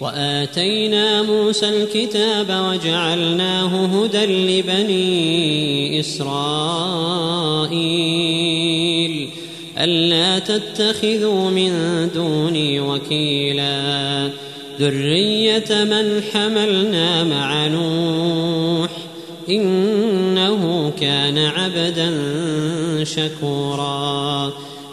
وآتينا موسى الكتاب وجعلناه هدى لبني إسرائيل. ألا تتخذوا من دوني وكيلا. ذرية من حملنا مع نوح. إنه كان عبدا شكورا.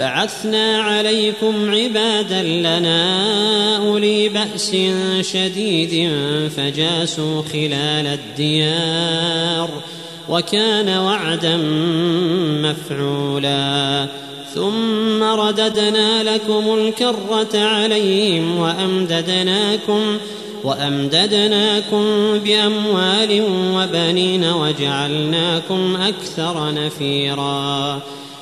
بعثنا عليكم عبادا لنا أولي بأس شديد فجاسوا خلال الديار وكان وعدا مفعولا. ثم رددنا لكم الكرة عليهم وأمددناكم وأمددناكم بأموال وبنين وجعلناكم أكثر نفيراً.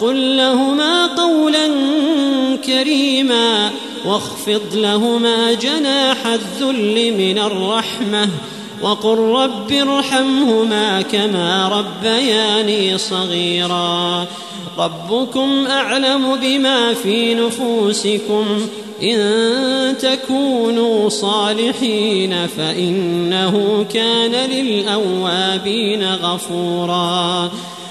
وقل لهما قولا كريما واخفض لهما جناح الذل من الرحمة وقل رب ارحمهما كما ربياني صغيرا ربكم أعلم بما في نفوسكم إن تكونوا صالحين فإنه كان للأوابين غفورا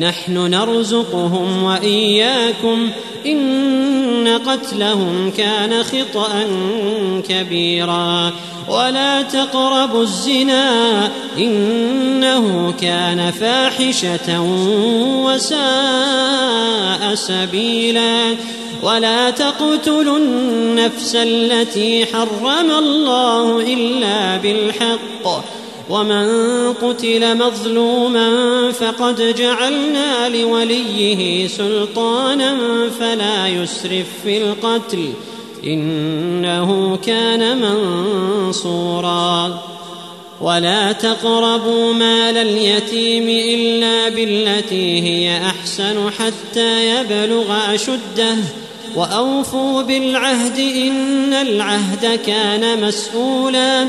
نحن نرزقهم وإياكم إن قتلهم كان خطأ كبيرا ولا تقربوا الزنا إنه كان فاحشة وساء سبيلا ولا تقتلوا النفس التي حرم الله إلا بالحق ومن قتل مظلوما فقد جعلنا لوليه سلطانا فلا يسرف في القتل إنه كان منصورا. ولا تقربوا مال اليتيم إلا بالتي هي أحسن حتى يبلغ أشده. وأوفوا بالعهد إن العهد كان مسؤولا.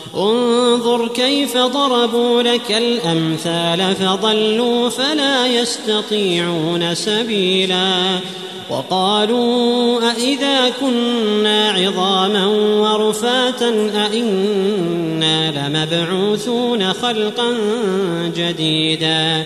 انظر كيف ضربوا لك الأمثال فضلوا فلا يستطيعون سبيلا وقالوا أإذا كنا عظاما ورفاتا أإنا لمبعوثون خلقا جديدا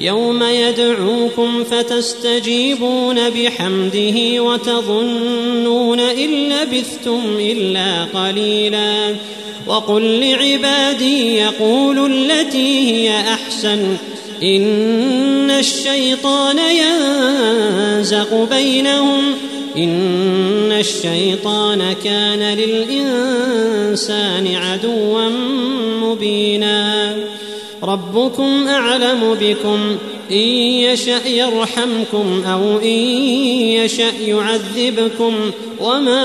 يوم يدعوكم فتستجيبون بحمده وتظنون إن لبثتم إلا قليلا. وقل لعبادي يقولوا التي هي أحسن. إن الشيطان ينزق بينهم. إن الشيطان كان للإنسان عدوا مبينا. ربكم أعلم بكم. إن يشأ يرحمكم أو إن يشأ يعذبكم. وما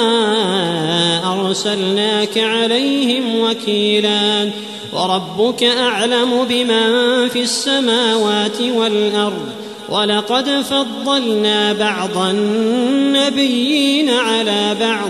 أرسلناك عليهم وكيلا. وربك أعلم بمن في السماوات والأرض. ولقد فضلنا بعض النبيين على بعض.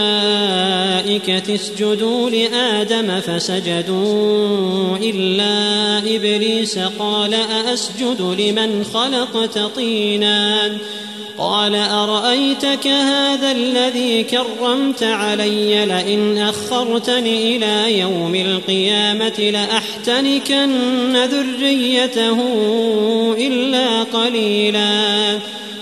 اسجدوا لآدم فسجدوا إلا إبليس قال أأسجد لمن خلقت طيناً قال أرأيتك هذا الذي كرمت علي لئن أخرتني إلى يوم القيامة لأحتنكن ذريته إلا قليلا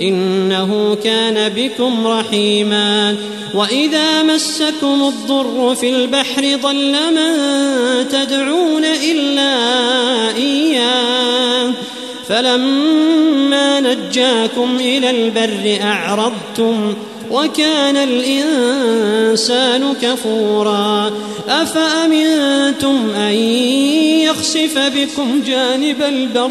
إنه كان بكم رحيما وإذا مسكم الضر في البحر ضل من تدعون إلا إياه فلما نجاكم إلى البر أعرضتم وكان الإنسان كفورا أفأمنتم أن يخسف بكم جانب البر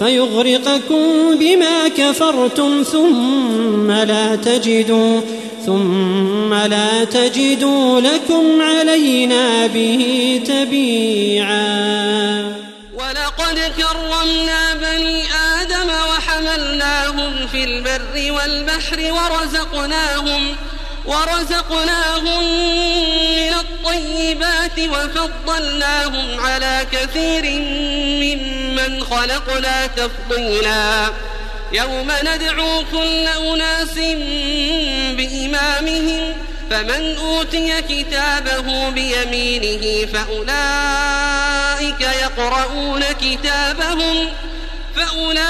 فيغرقكم بما كفرتم ثم لا تجدوا ثم لا تجدوا لكم علينا به تبيعا. ولقد كرمنا بني آدم وحملناهم في البر والبحر ورزقناهم ورزقناهم من الطيبات وفضلناهم على كثير ممن خلقنا تفضيلا. يوم ندعو كل أناس بإمامهم فمن أوتي كتابه بيمينه فأولئك يقرؤون كتابهم فأولئك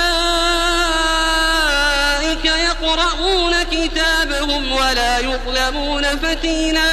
يقرؤون كتابهم ولا يظلمون فتيلا.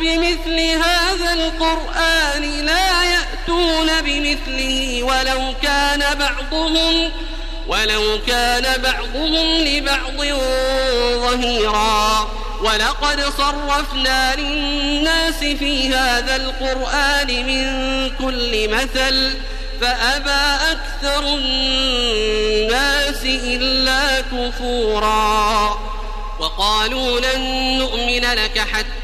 بمثل هذا القرآن لا يأتون بمثله ولو كان بعضهم ولو كان بعضهم لبعض ظهيرا. ولقد صرفنا للناس في هذا القرآن من كل مثل فأبى أكثر الناس إلا كفورا. وقالوا لن نؤمن لك حتى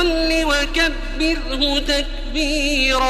الذل وكبره تكبيرا.